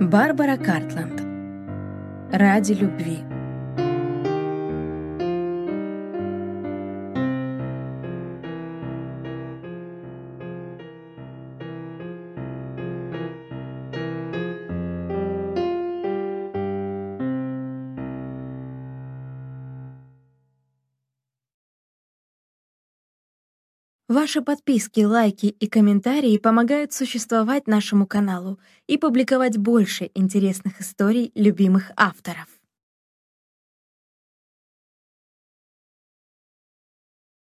Барбара Картланд. Ради любви. Ваши подписки, лайки и комментарии помогают существовать нашему каналу и публиковать больше интересных историй любимых авторов.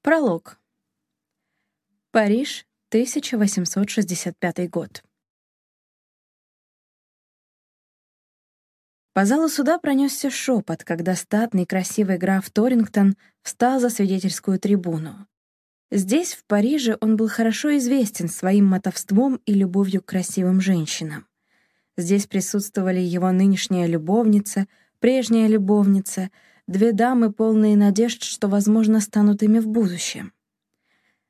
Пролог. Париж, 1865 год. По залу суда пронесся шепот, когда статный красивый граф Торингтон встал за свидетельскую трибуну. Здесь, в Париже, он был хорошо известен своим мотовством и любовью к красивым женщинам. Здесь присутствовали его нынешняя любовница, прежняя любовница, две дамы, полные надежд, что, возможно, станут ими в будущем.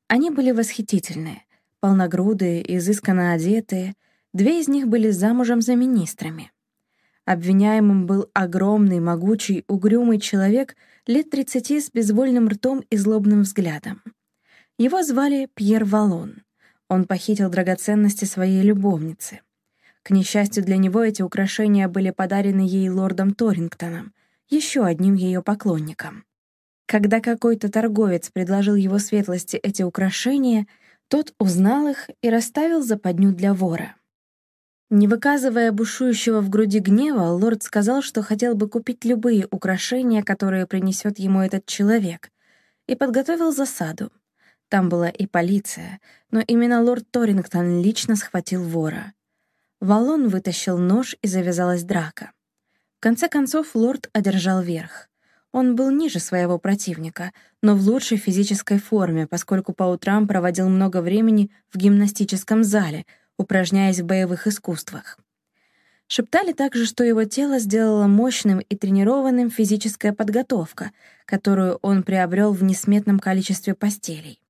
Они были восхитительные, полногрудые, изысканно одетые, две из них были замужем за министрами. Обвиняемым был огромный, могучий, угрюмый человек лет тридцати с безвольным ртом и злобным взглядом. Его звали Пьер Валон. Он похитил драгоценности своей любовницы. К несчастью для него, эти украшения были подарены ей лордом Торингтоном, еще одним ее поклонником. Когда какой-то торговец предложил его светлости эти украшения, тот узнал их и расставил западню для вора. Не выказывая бушующего в груди гнева, лорд сказал, что хотел бы купить любые украшения, которые принесет ему этот человек, и подготовил засаду. Там была и полиция, но именно лорд Торингтон лично схватил вора. Валон вытащил нож, и завязалась драка. В конце концов, лорд одержал верх. Он был ниже своего противника, но в лучшей физической форме, поскольку по утрам проводил много времени в гимнастическом зале, упражняясь в боевых искусствах. Шептали также, что его тело сделало мощным и тренированным физическая подготовка, которую он приобрел в несметном количестве постелей.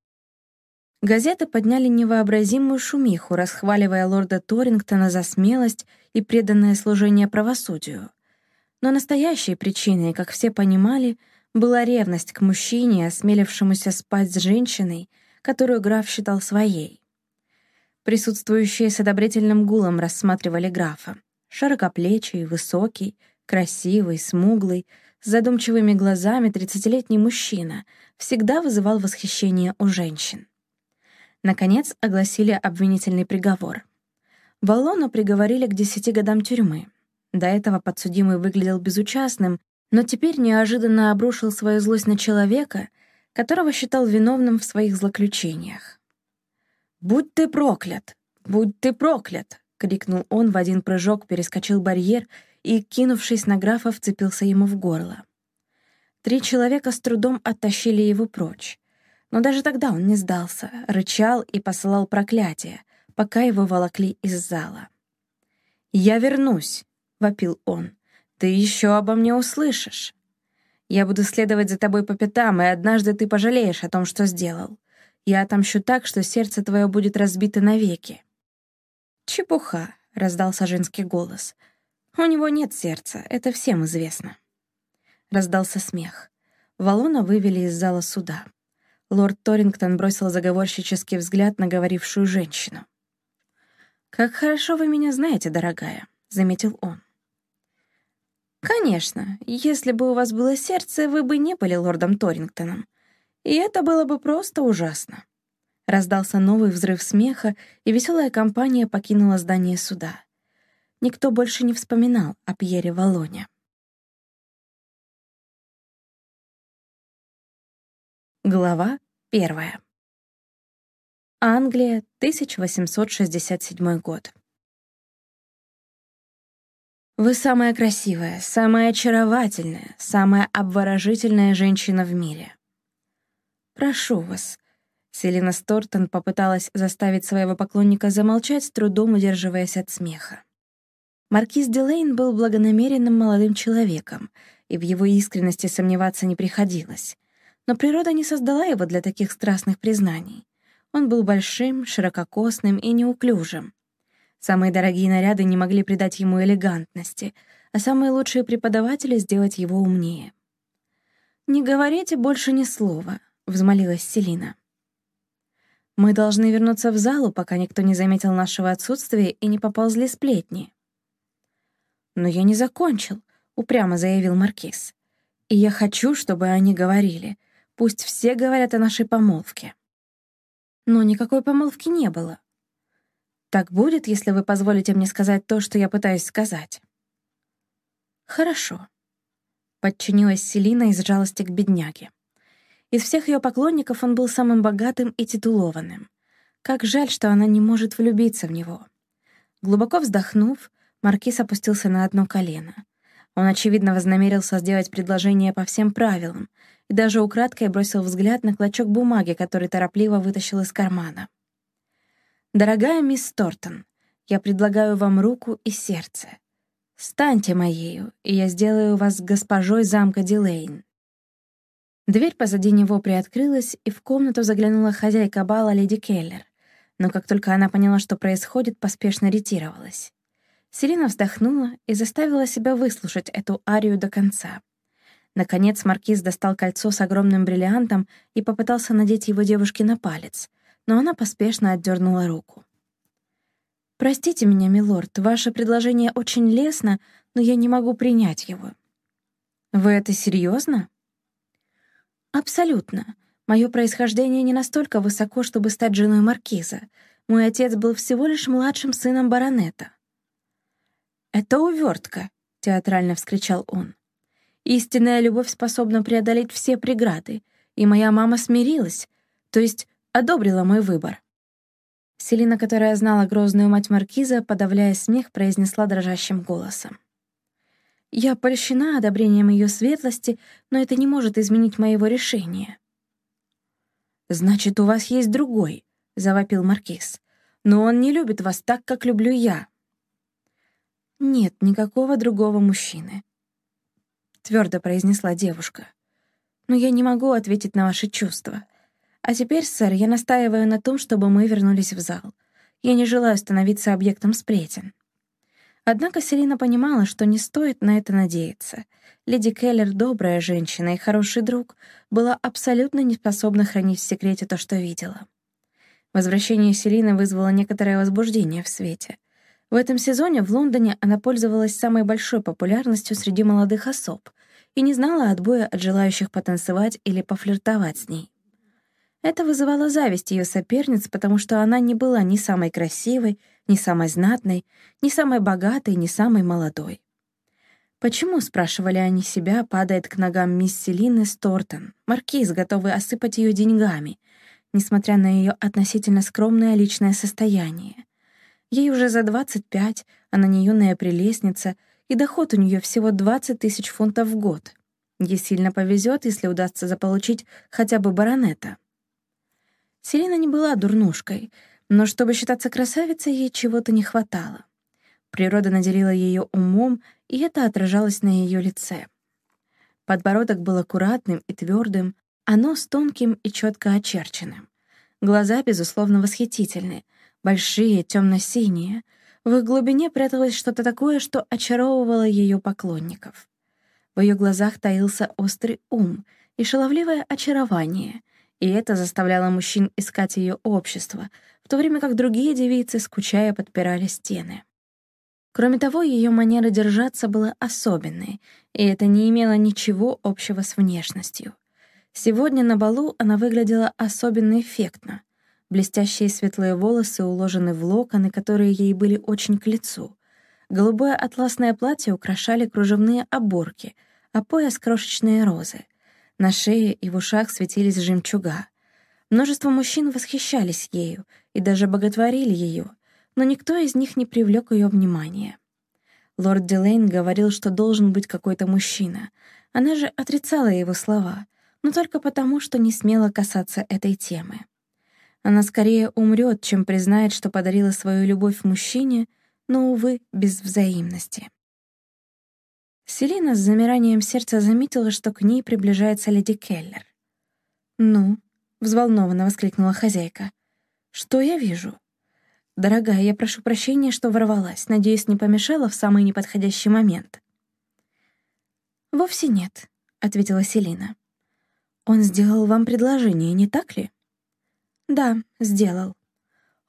Газеты подняли невообразимую шумиху, расхваливая лорда Торингтона за смелость и преданное служение правосудию. Но настоящей причиной, как все понимали, была ревность к мужчине, осмелившемуся спать с женщиной, которую граф считал своей. Присутствующие с одобрительным гулом рассматривали графа. Широкоплечий, высокий, красивый, смуглый, с задумчивыми глазами тридцатилетний мужчина всегда вызывал восхищение у женщин. Наконец огласили обвинительный приговор. Валлону приговорили к десяти годам тюрьмы. До этого подсудимый выглядел безучастным, но теперь неожиданно обрушил свою злость на человека, которого считал виновным в своих злоключениях. «Будь ты проклят! Будь ты проклят!» — крикнул он в один прыжок, перескочил барьер и, кинувшись на графа, вцепился ему в горло. Три человека с трудом оттащили его прочь. Но даже тогда он не сдался, рычал и посылал проклятия, пока его волокли из зала. «Я вернусь», — вопил он. «Ты еще обо мне услышишь. Я буду следовать за тобой по пятам, и однажды ты пожалеешь о том, что сделал. Я отомщу так, что сердце твое будет разбито навеки». «Чепуха», — раздался женский голос. «У него нет сердца, это всем известно». Раздался смех. Валона вывели из зала суда. Лорд Торингтон бросил заговорщический взгляд на говорившую женщину. «Как хорошо вы меня знаете, дорогая», — заметил он. «Конечно, если бы у вас было сердце, вы бы не были лордом Торингтоном. И это было бы просто ужасно». Раздался новый взрыв смеха, и веселая компания покинула здание суда. Никто больше не вспоминал о Пьере Валоне. Глава первая. Англия, 1867 год. Вы самая красивая, самая очаровательная, самая обворожительная женщина в мире. Прошу вас. Селина Стортон попыталась заставить своего поклонника замолчать, с трудом удерживаясь от смеха. Маркиз Дилейн был благонамеренным молодым человеком, и в его искренности сомневаться не приходилось. Но природа не создала его для таких страстных признаний. Он был большим, ширококосным и неуклюжим. Самые дорогие наряды не могли придать ему элегантности, а самые лучшие преподаватели — сделать его умнее. «Не говорите больше ни слова», — взмолилась Селина. «Мы должны вернуться в залу, пока никто не заметил нашего отсутствия и не поползли сплетни». «Но я не закончил», — упрямо заявил Маркиз. «И я хочу, чтобы они говорили. Пусть все говорят о нашей помолвке». Но никакой помолвки не было. Так будет, если вы позволите мне сказать то, что я пытаюсь сказать. Хорошо. Подчинилась Селина из жалости к бедняге. Из всех ее поклонников он был самым богатым и титулованным. Как жаль, что она не может влюбиться в него. Глубоко вздохнув, Маркиз опустился на одно колено. Он, очевидно, вознамерился сделать предложение по всем правилам, и даже украдкой бросил взгляд на клочок бумаги, который торопливо вытащил из кармана. «Дорогая мисс Тортон, я предлагаю вам руку и сердце. Станьте моею, и я сделаю вас госпожой замка Дилейн». Дверь позади него приоткрылась, и в комнату заглянула хозяйка бала леди Келлер, но как только она поняла, что происходит, поспешно ретировалась. Селина вздохнула и заставила себя выслушать эту арию до конца. Наконец маркиз достал кольцо с огромным бриллиантом и попытался надеть его девушке на палец, но она поспешно отдернула руку. «Простите меня, милорд, ваше предложение очень лестно, но я не могу принять его». «Вы это серьезно? «Абсолютно. Мое происхождение не настолько высоко, чтобы стать женой маркиза. Мой отец был всего лишь младшим сыном баронета». «Это увертка», — театрально вскричал он. Истинная любовь способна преодолеть все преграды, и моя мама смирилась, то есть одобрила мой выбор. Селина, которая знала грозную мать Маркиза, подавляя смех, произнесла дрожащим голосом. «Я польщена одобрением ее светлости, но это не может изменить моего решения». «Значит, у вас есть другой», — завопил Маркиз. «Но он не любит вас так, как люблю я». «Нет никакого другого мужчины твердо произнесла девушка. «Но я не могу ответить на ваши чувства. А теперь, сэр, я настаиваю на том, чтобы мы вернулись в зал. Я не желаю становиться объектом сплетен». Однако Селина понимала, что не стоит на это надеяться. Леди Келлер, добрая женщина и хороший друг, была абсолютно не способна хранить в секрете то, что видела. Возвращение Селины вызвало некоторое возбуждение в свете — в этом сезоне в Лондоне она пользовалась самой большой популярностью среди молодых особ и не знала отбоя от желающих потанцевать или пофлиртовать с ней. Это вызывало зависть ее соперниц, потому что она не была ни самой красивой, ни самой знатной, ни самой богатой, ни самой молодой. Почему, спрашивали они себя, падает к ногам мисс Селины Стортон, маркиз, готовый осыпать ее деньгами, несмотря на ее относительно скромное личное состояние? Ей уже за 25, она не юная прелестница, и доход у нее всего 20 тысяч фунтов в год. Ей сильно повезет, если удастся заполучить хотя бы баронета. Селина не была дурнушкой, но чтобы считаться красавицей, ей чего-то не хватало. Природа наделила ее умом, и это отражалось на ее лице. Подбородок был аккуратным и твердым, а нос тонким и четко очерченным. Глаза, безусловно, восхитительны — большие, темно-синие. В их глубине пряталось что-то такое, что очаровывало ее поклонников. В ее глазах таился острый ум и шаловливое очарование, и это заставляло мужчин искать ее общество, в то время как другие девицы, скучая, подпирали стены. Кроме того, ее манера держаться была особенной, и это не имело ничего общего с внешностью. Сегодня на балу она выглядела особенно эффектно. Блестящие светлые волосы уложены в локоны, которые ей были очень к лицу. Голубое атласное платье украшали кружевные оборки, а пояс — крошечные розы. На шее и в ушах светились жемчуга. Множество мужчин восхищались ею и даже боготворили ее, но никто из них не привлек ее внимания. Лорд Дилейн говорил, что должен быть какой-то мужчина. Она же отрицала его слова, но только потому, что не смела касаться этой темы. Она скорее умрет, чем признает, что подарила свою любовь мужчине, но, увы, без взаимности. Селина с замиранием сердца заметила, что к ней приближается леди Келлер. «Ну?» — взволнованно воскликнула хозяйка. Что я вижу? Дорогая, я прошу прощения, что ворвалась. Надеюсь, не помешала в самый неподходящий момент. «Вовсе нет», — ответила Селина. «Он сделал вам предложение, не так ли?» «Да, сделал.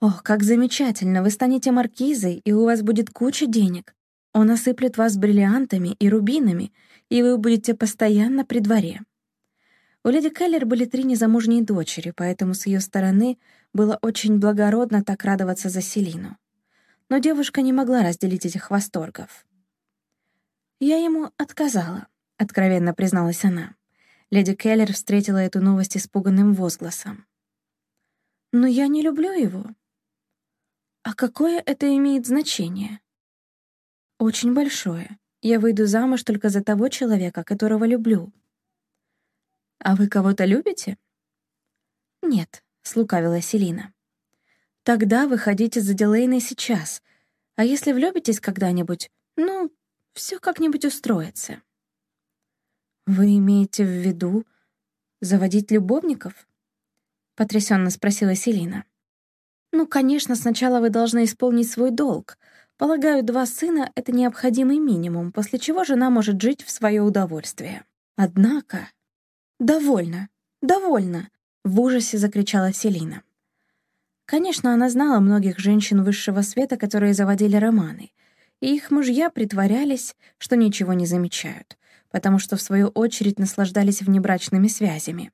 Ох, как замечательно, вы станете маркизой, и у вас будет куча денег. Он осыплет вас бриллиантами и рубинами, и вы будете постоянно при дворе. У леди Келлер были три незамужние дочери, поэтому с ее стороны было очень благородно так радоваться за Селину. Но девушка не могла разделить этих восторгов. «Я ему отказала», — откровенно призналась она. Леди Келлер встретила эту новость испуганным возгласом. «Но я не люблю его». «А какое это имеет значение?» «Очень большое. Я выйду замуж только за того человека, которого люблю», «А вы кого-то любите?» «Нет», — слукавила Селина. «Тогда выходите за Дилейной сейчас. А если влюбитесь когда-нибудь, ну, все как-нибудь устроится». «Вы имеете в виду заводить любовников?» — потрясенно спросила Селина. «Ну, конечно, сначала вы должны исполнить свой долг. Полагаю, два сына — это необходимый минимум, после чего жена может жить в свое удовольствие. Однако...» «Довольно! Довольно!» — в ужасе закричала Селина. Конечно, она знала многих женщин высшего света, которые заводили романы, и их мужья притворялись, что ничего не замечают, потому что, в свою очередь, наслаждались внебрачными связями.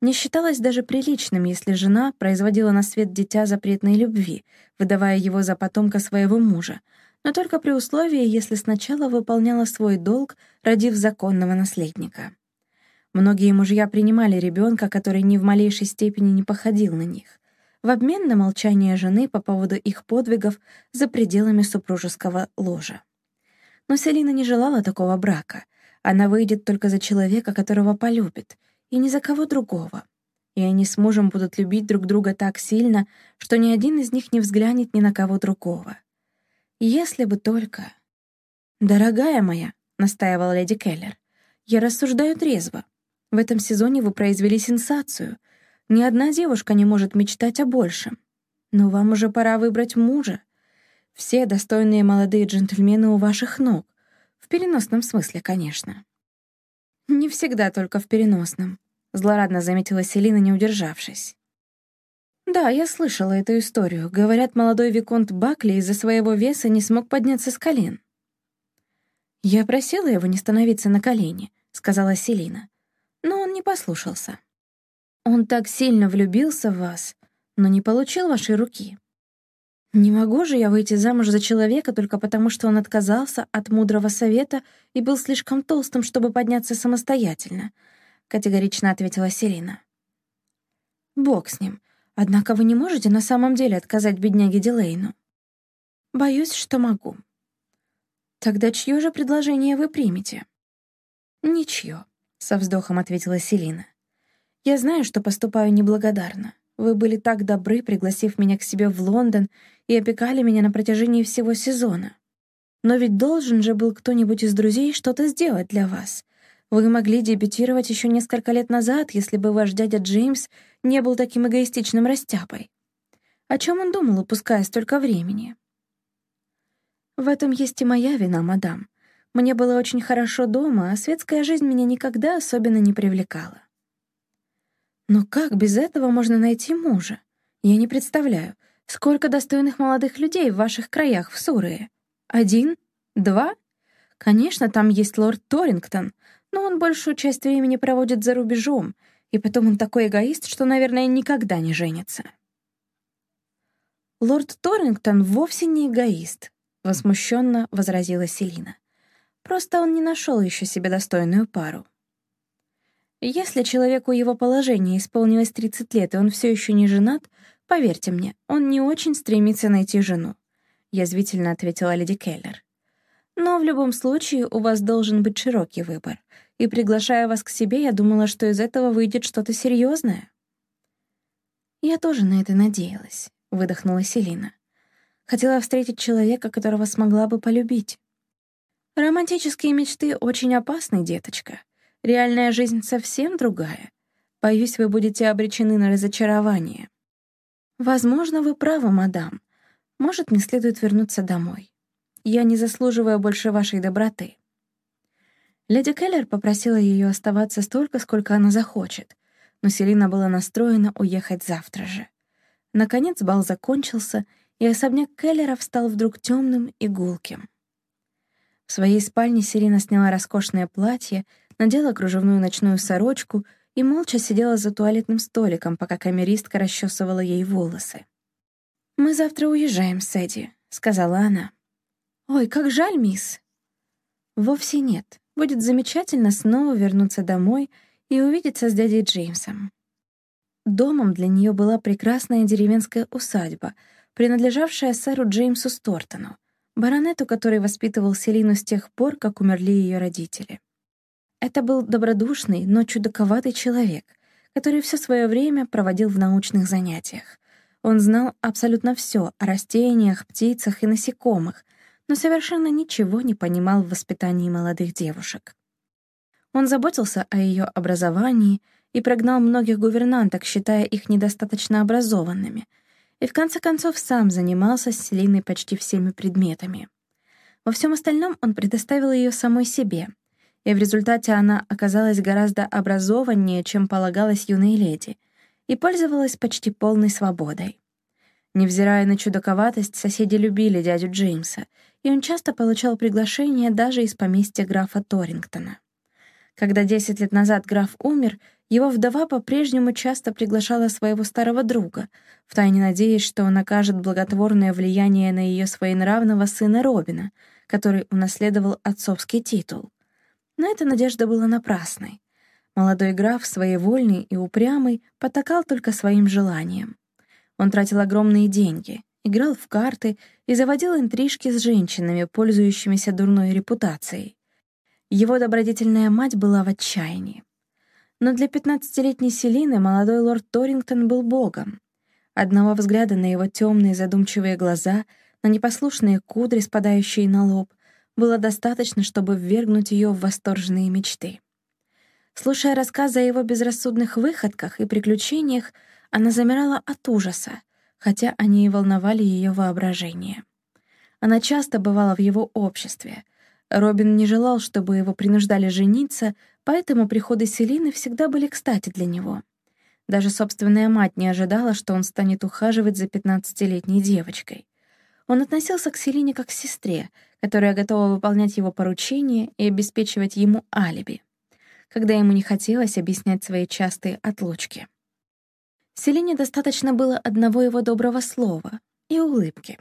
Не считалось даже приличным, если жена производила на свет дитя запретной любви, выдавая его за потомка своего мужа, но только при условии, если сначала выполняла свой долг, родив законного наследника. Многие мужья принимали ребенка, который ни в малейшей степени не походил на них, в обмен на молчание жены по поводу их подвигов за пределами супружеского ложа. Но Селина не желала такого брака. Она выйдет только за человека, которого полюбит, и ни за кого другого. И они с мужем будут любить друг друга так сильно, что ни один из них не взглянет ни на кого другого. Если бы только... «Дорогая моя», — настаивала леди Келлер, — «я рассуждаю трезво. В этом сезоне вы произвели сенсацию. Ни одна девушка не может мечтать о большем. Но вам уже пора выбрать мужа. Все достойные молодые джентльмены у ваших ног. В переносном смысле, конечно. Не всегда только в переносном, злорадно заметила Селина, не удержавшись. Да, я слышала эту историю. Говорят, молодой виконт Бакли из-за своего веса не смог подняться с колен. Я просила его не становиться на колени, сказала Селина но он не послушался. Он так сильно влюбился в вас, но не получил вашей руки. Не могу же я выйти замуж за человека только потому, что он отказался от мудрого совета и был слишком толстым, чтобы подняться самостоятельно, категорично ответила Селина. Бог с ним. Однако вы не можете на самом деле отказать бедняге Дилейну. Боюсь, что могу. Тогда чье же предложение вы примете? Ничье. — со вздохом ответила Селина. «Я знаю, что поступаю неблагодарно. Вы были так добры, пригласив меня к себе в Лондон и опекали меня на протяжении всего сезона. Но ведь должен же был кто-нибудь из друзей что-то сделать для вас. Вы могли дебютировать еще несколько лет назад, если бы ваш дядя Джеймс не был таким эгоистичным растяпой. О чем он думал, упуская столько времени?» «В этом есть и моя вина, мадам», мне было очень хорошо дома, а светская жизнь меня никогда особенно не привлекала. Но как без этого можно найти мужа? Я не представляю, сколько достойных молодых людей в ваших краях в Сурее. Один? Два? Конечно, там есть лорд Торингтон, но он большую часть времени проводит за рубежом, и потом он такой эгоист, что, наверное, никогда не женится. «Лорд Торингтон вовсе не эгоист», — возмущенно возразила Селина. Просто он не нашел еще себе достойную пару. Если человеку его положение исполнилось 30 лет, и он все еще не женат, поверьте мне, он не очень стремится найти жену, язвительно ответила леди Келлер. Но в любом случае у вас должен быть широкий выбор, и приглашая вас к себе, я думала, что из этого выйдет что-то серьезное. Я тоже на это надеялась, выдохнула Селина. Хотела встретить человека, которого смогла бы полюбить. Романтические мечты очень опасны, деточка. Реальная жизнь совсем другая. Боюсь, вы будете обречены на разочарование. «Возможно, вы правы, мадам. Может, мне следует вернуться домой. Я не заслуживаю больше вашей доброты». Леди Келлер попросила ее оставаться столько, сколько она захочет, но Селина была настроена уехать завтра же. Наконец бал закончился, и особняк Келлеров стал вдруг темным и гулким. В своей спальне Селина сняла роскошное платье, надела кружевную ночную сорочку и молча сидела за туалетным столиком, пока камеристка расчесывала ей волосы. «Мы завтра уезжаем, Сэдди», — сказала она. «Ой, как жаль, мисс». «Вовсе нет. Будет замечательно снова вернуться домой и увидеться с дядей Джеймсом». Домом для нее была прекрасная деревенская усадьба, принадлежавшая сэру Джеймсу Стортону, баронету, который воспитывал Селину с тех пор, как умерли ее родители. Это был добродушный, но чудаковатый человек, который все свое время проводил в научных занятиях. Он знал абсолютно все о растениях, птицах и насекомых, но совершенно ничего не понимал в воспитании молодых девушек. Он заботился о ее образовании и прогнал многих гувернанток, считая их недостаточно образованными, и в конце концов сам занимался с Селиной почти всеми предметами. Во всем остальном он предоставил ее самой себе — и в результате она оказалась гораздо образованнее, чем полагалось юной леди, и пользовалась почти полной свободой. Невзирая на чудаковатость, соседи любили дядю Джеймса, и он часто получал приглашения даже из поместья графа Торингтона. Когда 10 лет назад граф умер, его вдова по-прежнему часто приглашала своего старого друга, втайне надеясь, что он окажет благотворное влияние на ее своенравного сына Робина, который унаследовал отцовский титул. Но эта надежда была напрасной. Молодой граф, своевольный и упрямый, потакал только своим желаниям. Он тратил огромные деньги, играл в карты и заводил интрижки с женщинами, пользующимися дурной репутацией. Его добродетельная мать была в отчаянии. Но для пятнадцатилетней Селины молодой лорд Торингтон был богом. Одного взгляда на его темные задумчивые глаза, на непослушные кудри, спадающие на лоб, было достаточно, чтобы ввергнуть ее в восторженные мечты. Слушая рассказы о его безрассудных выходках и приключениях, она замирала от ужаса, хотя они и волновали ее воображение. Она часто бывала в его обществе. Робин не желал, чтобы его принуждали жениться, поэтому приходы Селины всегда были кстати для него. Даже собственная мать не ожидала, что он станет ухаживать за пятнадцатилетней девочкой. Он относился к Селине как к сестре, которая готова выполнять его поручения и обеспечивать ему алиби, когда ему не хотелось объяснять свои частые отлучки. Селине достаточно было одного его доброго слова и улыбки.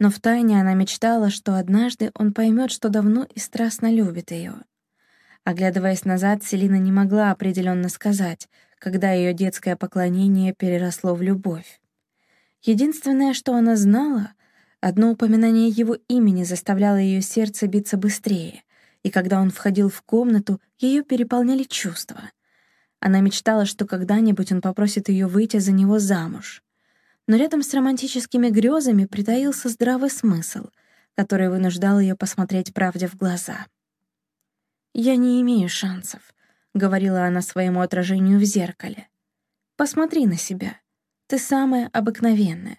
Но втайне она мечтала, что однажды он поймет, что давно и страстно любит ее. Оглядываясь назад, Селина не могла определенно сказать, когда ее детское поклонение переросло в любовь. Единственное, что она знала, Одно упоминание его имени заставляло ее сердце биться быстрее, и когда он входил в комнату, ее переполняли чувства. Она мечтала, что когда-нибудь он попросит ее выйти за него замуж. Но рядом с романтическими грезами притаился здравый смысл, который вынуждал ее посмотреть правде в глаза. «Я не имею шансов», — говорила она своему отражению в зеркале. «Посмотри на себя. Ты самая обыкновенная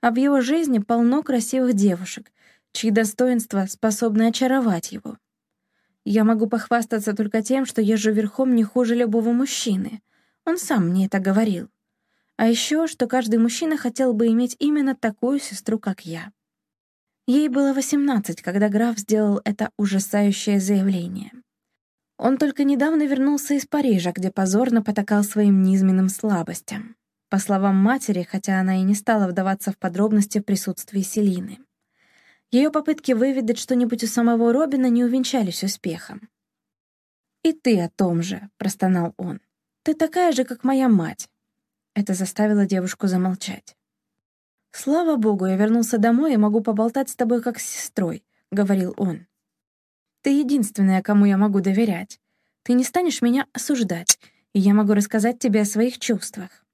а в его жизни полно красивых девушек, чьи достоинства способны очаровать его. Я могу похвастаться только тем, что езжу верхом не хуже любого мужчины. Он сам мне это говорил. А еще, что каждый мужчина хотел бы иметь именно такую сестру, как я. Ей было 18, когда граф сделал это ужасающее заявление. Он только недавно вернулся из Парижа, где позорно потакал своим низменным слабостям по словам матери, хотя она и не стала вдаваться в подробности в присутствии Селины. Ее попытки выведать что-нибудь у самого Робина не увенчались успехом. «И ты о том же», — простонал он. «Ты такая же, как моя мать». Это заставило девушку замолчать. «Слава богу, я вернулся домой и могу поболтать с тобой как с сестрой», — говорил он. «Ты единственная, кому я могу доверять. Ты не станешь меня осуждать, и я могу рассказать тебе о своих чувствах.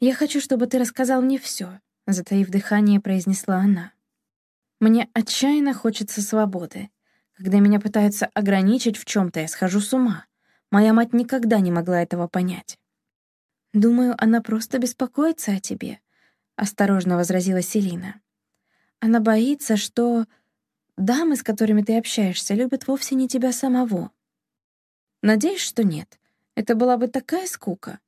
«Я хочу, чтобы ты рассказал мне все», — затаив дыхание, произнесла она. «Мне отчаянно хочется свободы. Когда меня пытаются ограничить в чем то я схожу с ума. Моя мать никогда не могла этого понять. Думаю, она просто беспокоится о тебе. осторожно возразила Селина. Она боится, что дамы, с которыми ты общаешься, любят вовсе не тебя самого. Надеюсь, что нет. Это была бы такая скука.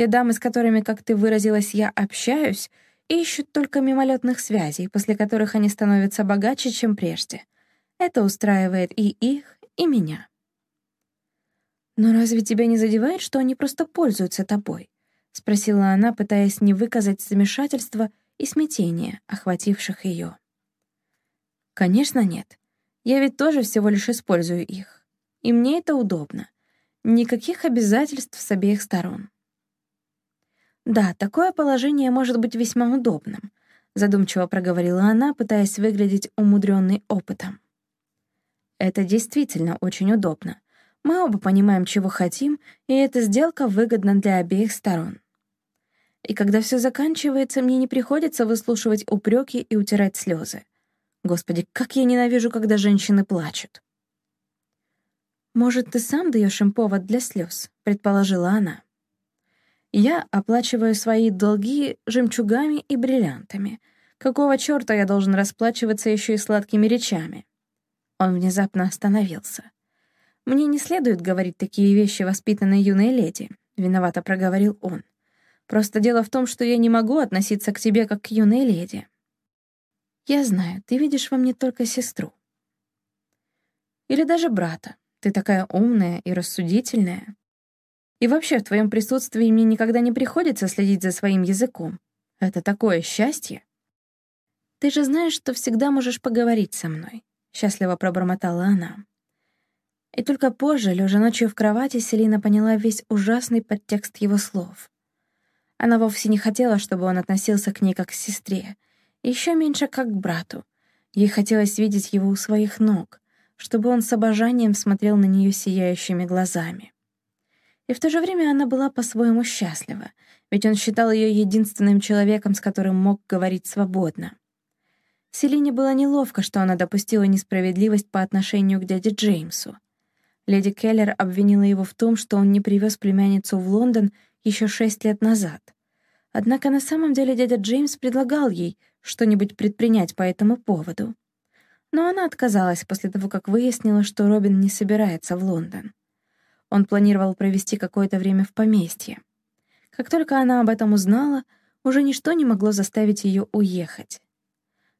Те дамы, с которыми, как ты выразилась, я общаюсь, ищут только мимолетных связей, после которых они становятся богаче, чем прежде. Это устраивает и их, и меня. «Но разве тебя не задевает, что они просто пользуются тобой?» — спросила она, пытаясь не выказать замешательства и смятения, охвативших ее. «Конечно, нет. Я ведь тоже всего лишь использую их. И мне это удобно. Никаких обязательств с обеих сторон». «Да, такое положение может быть весьма удобным», — задумчиво проговорила она, пытаясь выглядеть умудренной опытом. «Это действительно очень удобно. Мы оба понимаем, чего хотим, и эта сделка выгодна для обеих сторон. И когда все заканчивается, мне не приходится выслушивать упреки и утирать слезы. Господи, как я ненавижу, когда женщины плачут. «Может, ты сам даешь им повод для слез?» — предположила она. «Я оплачиваю свои долги жемчугами и бриллиантами. Какого черта я должен расплачиваться еще и сладкими речами?» Он внезапно остановился. «Мне не следует говорить такие вещи воспитанной юной леди», — виновато проговорил он. «Просто дело в том, что я не могу относиться к тебе как к юной леди». «Я знаю, ты видишь во мне только сестру». «Или даже брата. Ты такая умная и рассудительная. И вообще, в твоем присутствии мне никогда не приходится следить за своим языком. Это такое счастье». «Ты же знаешь, что всегда можешь поговорить со мной», — счастливо пробормотала она. И только позже, лежа ночью в кровати, Селина поняла весь ужасный подтекст его слов. Она вовсе не хотела, чтобы он относился к ней как к сестре, еще меньше как к брату. Ей хотелось видеть его у своих ног, чтобы он с обожанием смотрел на нее сияющими глазами. И в то же время она была по-своему счастлива, ведь он считал ее единственным человеком, с которым мог говорить свободно. Селине было неловко, что она допустила несправедливость по отношению к дяде Джеймсу. Леди Келлер обвинила его в том, что он не привез племянницу в Лондон еще шесть лет назад. Однако на самом деле дядя Джеймс предлагал ей что-нибудь предпринять по этому поводу. Но она отказалась после того, как выяснила, что Робин не собирается в Лондон. Он планировал провести какое-то время в поместье. Как только она об этом узнала, уже ничто не могло заставить ее уехать.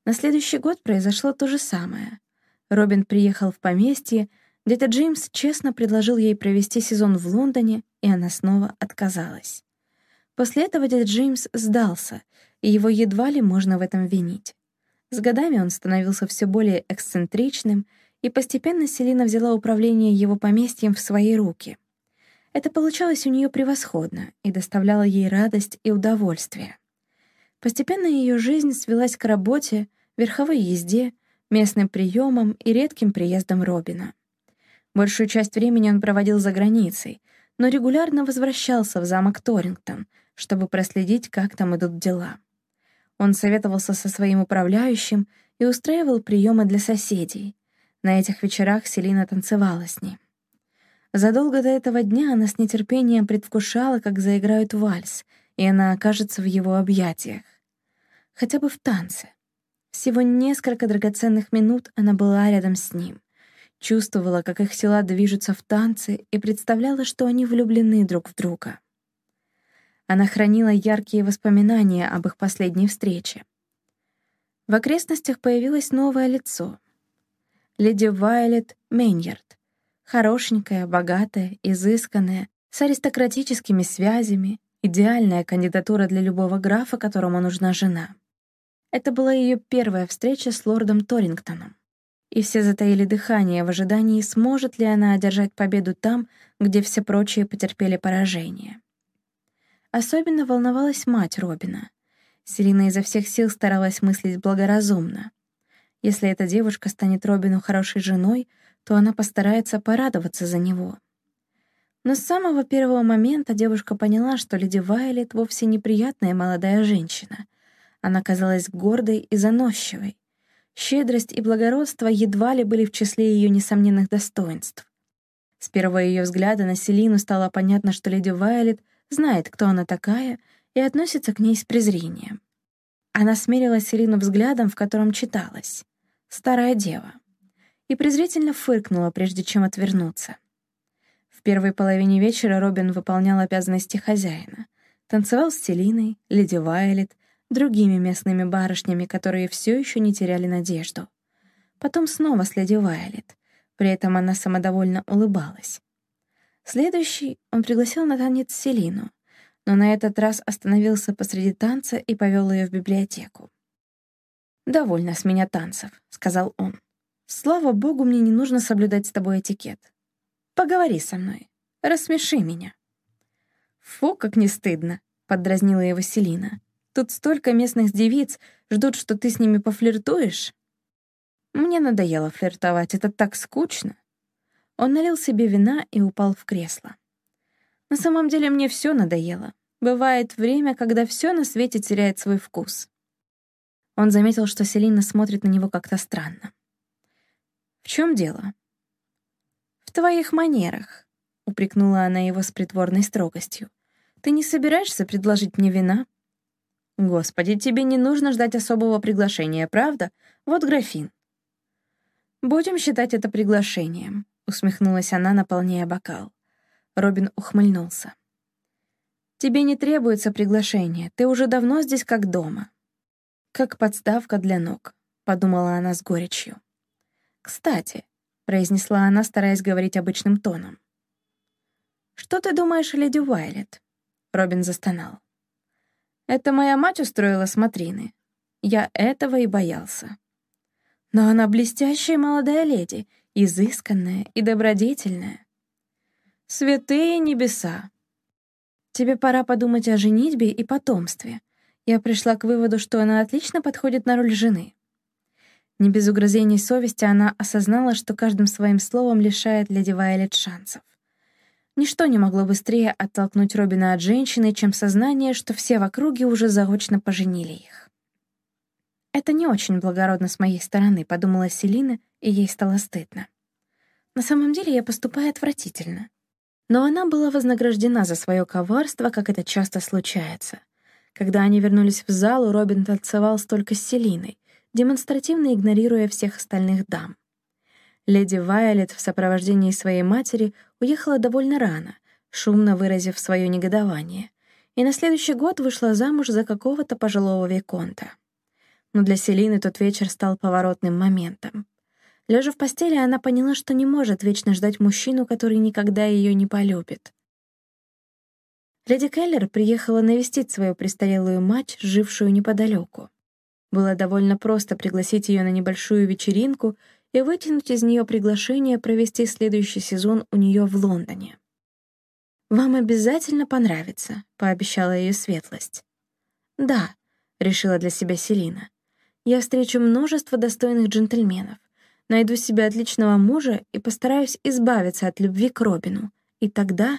На следующий год произошло то же самое. Робин приехал в поместье Дядя Джеймс честно предложил ей провести сезон в Лондоне, и она снова отказалась. После этого дядя Джеймс сдался, и его едва ли можно в этом винить. С годами он становился все более эксцентричным, и постепенно Селина взяла управление его поместьем в свои руки. Это получалось у нее превосходно и доставляло ей радость и удовольствие. Постепенно ее жизнь свелась к работе, верховой езде, местным приемам и редким приездам Робина. Большую часть времени он проводил за границей, но регулярно возвращался в замок Торингтон, чтобы проследить, как там идут дела. Он советовался со своим управляющим и устраивал приемы для соседей. На этих вечерах Селина танцевала с ним. Задолго до этого дня она с нетерпением предвкушала, как заиграют вальс, и она окажется в его объятиях. Хотя бы в танце. Всего несколько драгоценных минут она была рядом с ним, чувствовала, как их тела движутся в танце и представляла, что они влюблены друг в друга. Она хранила яркие воспоминания об их последней встрече. В окрестностях появилось новое лицо. Леди Вайлет Мейньярд. Хорошенькая, богатая, изысканная, с аристократическими связями, идеальная кандидатура для любого графа, которому нужна жена. Это была ее первая встреча с лордом Торингтоном и все затаили дыхание в ожидании, сможет ли она одержать победу там, где все прочие потерпели поражение. Особенно волновалась мать Робина. Селина изо всех сил старалась мыслить благоразумно. Если эта девушка станет Робину хорошей женой, то она постарается порадоваться за него. Но с самого первого момента девушка поняла, что леди Вайлет вовсе неприятная молодая женщина. Она казалась гордой и заносчивой. Щедрость и благородство едва ли были в числе ее несомненных достоинств. С первого ее взгляда на Селину стало понятно, что леди Вайлет знает, кто она такая, и относится к ней с презрением. Она смерила Селину взглядом, в котором читалось «Старая дева», и презрительно фыркнула, прежде чем отвернуться. В первой половине вечера Робин выполнял обязанности хозяина. Танцевал с Селиной, Леди Вайлет, другими местными барышнями, которые все еще не теряли надежду. Потом снова с Леди Вайлет. При этом она самодовольно улыбалась. Следующий он пригласил на танец Селину, но на этот раз остановился посреди танца и повел ее в библиотеку. «Довольно с меня танцев», — сказал он. «Слава богу, мне не нужно соблюдать с тобой этикет. Поговори со мной, рассмеши меня». «Фу, как не стыдно», — поддразнила его Селина. «Тут столько местных девиц ждут, что ты с ними пофлиртуешь». «Мне надоело флиртовать, это так скучно». Он налил себе вина и упал в кресло. На самом деле мне все надоело. Бывает время, когда все на свете теряет свой вкус. Он заметил, что Селина смотрит на него как-то странно. «В чем дело?» «В твоих манерах», — упрекнула она его с притворной строгостью. «Ты не собираешься предложить мне вина?» «Господи, тебе не нужно ждать особого приглашения, правда? Вот графин». «Будем считать это приглашением», — усмехнулась она, наполняя бокал. Робин ухмыльнулся. «Тебе не требуется приглашение, ты уже давно здесь как дома». «Как подставка для ног», — подумала она с горечью. «Кстати», — произнесла она, стараясь говорить обычным тоном. «Что ты думаешь о леди Уайлет?» Робин застонал. «Это моя мать устроила смотрины. Я этого и боялся. Но она блестящая молодая леди, изысканная и добродетельная. Святые небеса. Тебе пора подумать о женитьбе и потомстве. Я пришла к выводу, что она отлично подходит на роль жены. Не без угрызений совести она осознала, что каждым своим словом лишает леди Вайлет шансов. Ничто не могло быстрее оттолкнуть Робина от женщины, чем сознание, что все в округе уже заочно поженили их. «Это не очень благородно с моей стороны», — подумала Селина, и ей стало стыдно. «На самом деле я поступаю отвратительно. Но она была вознаграждена за свое коварство, как это часто случается. Когда они вернулись в зал, Робин танцевал столько с Селиной, демонстративно игнорируя всех остальных дам. Леди Вайолет в сопровождении своей матери уехала довольно рано, шумно выразив свое негодование, и на следующий год вышла замуж за какого-то пожилого виконта. Но для Селины тот вечер стал поворотным моментом. Лежа в постели, она поняла, что не может вечно ждать мужчину, который никогда ее не полюбит. Леди Келлер приехала навестить свою престарелую мать, жившую неподалеку. Было довольно просто пригласить ее на небольшую вечеринку и вытянуть из нее приглашение провести следующий сезон у нее в Лондоне. «Вам обязательно понравится», — пообещала ее светлость. «Да», — решила для себя Селина. «Я встречу множество достойных джентльменов найду себе отличного мужа и постараюсь избавиться от любви к Робину. И тогда...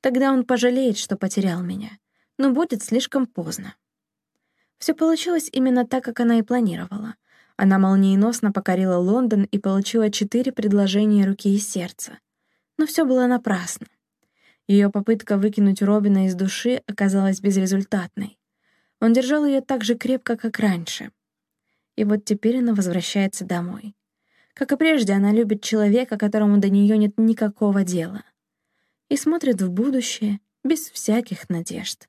Тогда он пожалеет, что потерял меня. Но будет слишком поздно. Все получилось именно так, как она и планировала. Она молниеносно покорила Лондон и получила четыре предложения руки и сердца. Но все было напрасно. Ее попытка выкинуть Робина из души оказалась безрезультатной. Он держал ее так же крепко, как раньше. И вот теперь она возвращается домой. Как и прежде, она любит человека, которому до нее нет никакого дела. И смотрит в будущее без всяких надежд.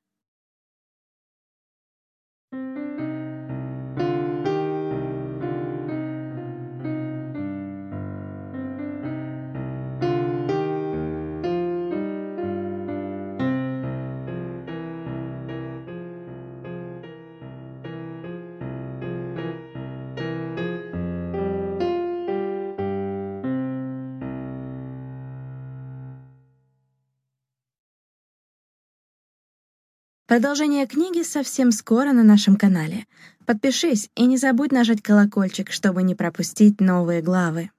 Продолжение книги совсем скоро на нашем канале. Подпишись и не забудь нажать колокольчик, чтобы не пропустить новые главы.